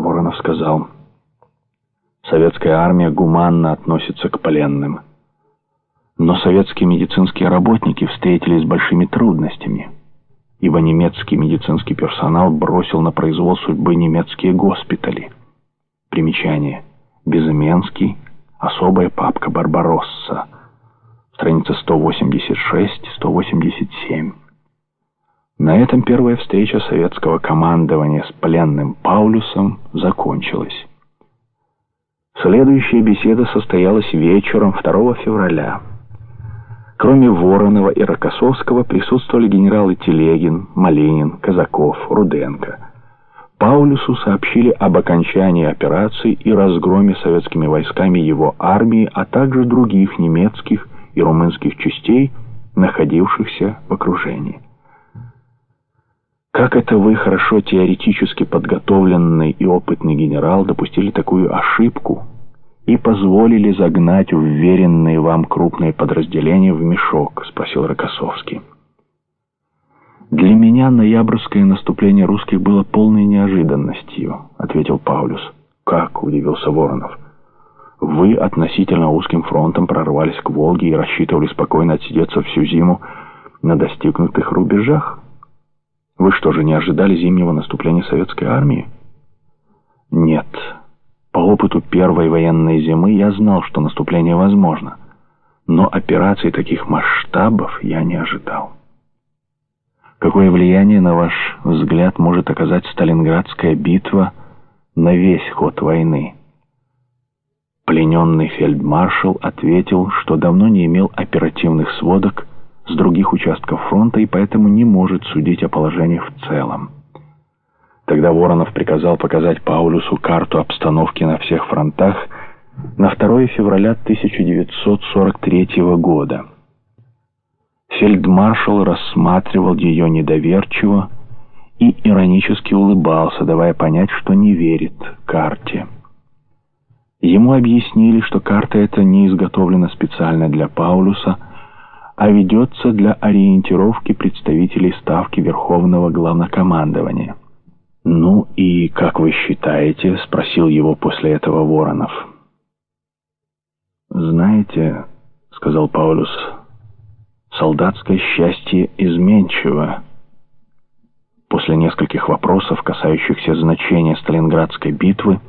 Воронов сказал, «Советская армия гуманно относится к пленным». Но советские медицинские работники встретились с большими трудностями, ибо немецкий медицинский персонал бросил на произвол судьбы немецкие госпитали. Примечание. Безыменский. Особая папка «Барбаросса». Страница 186-187. На этом первая встреча советского командования с пленным Паулюсом закончилась. Следующая беседа состоялась вечером 2 февраля. Кроме Воронова и Рокоссовского присутствовали генералы Телегин, Малинин, Казаков, Руденко. Паулюсу сообщили об окончании операции и разгроме советскими войсками его армии, а также других немецких и румынских частей, находившихся в окружении. Как это вы, хорошо теоретически подготовленный и опытный генерал, допустили такую ошибку и позволили загнать уверенные вам крупные подразделения в мешок?» — спросил Рокоссовский. «Для меня ноябрьское наступление русских было полной неожиданностью», — ответил Паулюс. «Как?» — удивился Воронов. «Вы относительно узким фронтом прорвались к Волге и рассчитывали спокойно отсидеться всю зиму на достигнутых рубежах? Вы что же, не ожидали зимнего наступления советской армии?» «Нет», по опыту первой военной зимы я знал, что наступление возможно, но операций таких масштабов я не ожидал. Какое влияние, на ваш взгляд, может оказать Сталинградская битва на весь ход войны? Плененный фельдмаршал ответил, что давно не имел оперативных сводок с других участков фронта и поэтому не может судить о положении в целом. Тогда Воронов приказал показать Паулюсу карту обстановки на всех фронтах на 2 февраля 1943 года. Фельдмаршал рассматривал ее недоверчиво и иронически улыбался, давая понять, что не верит карте. Ему объяснили, что карта эта не изготовлена специально для Паулюса, а ведется для ориентировки представителей Ставки Верховного Главнокомандования. «Ну и как вы считаете?» — спросил его после этого Воронов. «Знаете, — сказал Паулюс, — солдатское счастье изменчиво». После нескольких вопросов, касающихся значения Сталинградской битвы,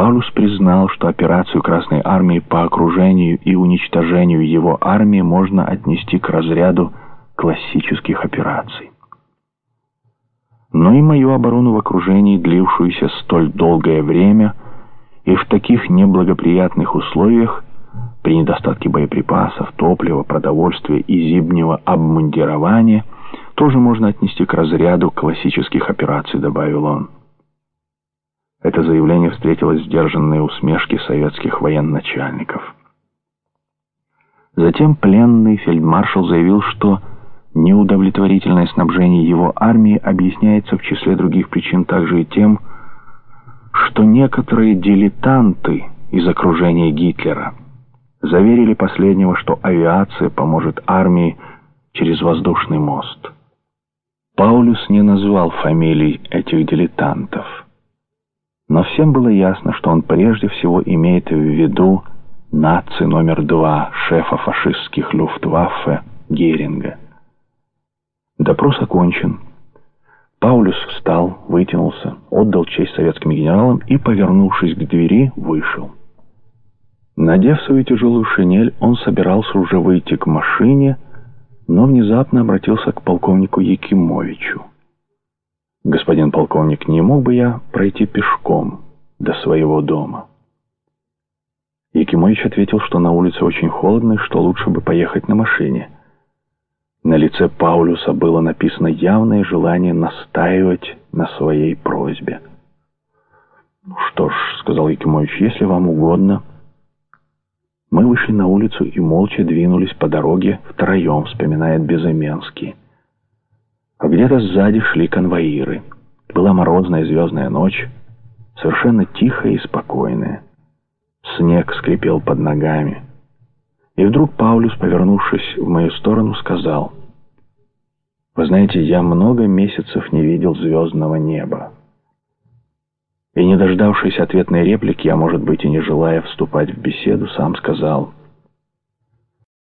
Паулюс признал, что операцию Красной Армии по окружению и уничтожению его армии можно отнести к разряду классических операций но и мою оборону в окружении, длившуюся столь долгое время и в таких неблагоприятных условиях, при недостатке боеприпасов, топлива, продовольствия и зимнего обмундирования, тоже можно отнести к разряду классических операций, добавил он. Это заявление встретило сдержанные усмешки советских военачальников. Затем пленный фельдмаршал заявил, что Неудовлетворительное снабжение его армии объясняется в числе других причин также и тем, что некоторые дилетанты из окружения Гитлера заверили последнего, что авиация поможет армии через воздушный мост. Паулюс не назвал фамилий этих дилетантов. Но всем было ясно, что он прежде всего имеет в виду наци номер два шефа фашистских люфтваффе Геринга. Допрос окончен. Паулюс встал, вытянулся, отдал честь советским генералам и, повернувшись к двери, вышел. Надев свою тяжелую шинель, он собирался уже выйти к машине, но внезапно обратился к полковнику Якимовичу. «Господин полковник, не мог бы я пройти пешком до своего дома?» Якимович ответил, что на улице очень холодно и что лучше бы поехать на машине. На лице Паулюса было написано явное желание настаивать на своей просьбе. «Ну что ж», — сказал Якимович, — «если вам угодно». Мы вышли на улицу и молча двинулись по дороге втроем, вспоминает Безыменский. А где-то сзади шли конвоиры. Была морозная звездная ночь, совершенно тихая и спокойная. Снег скрипел под ногами. И вдруг Паулюс, повернувшись в мою сторону, сказал, «Вы знаете, я много месяцев не видел звездного неба. И, не дождавшись ответной реплики, а может быть и не желая вступать в беседу, сам сказал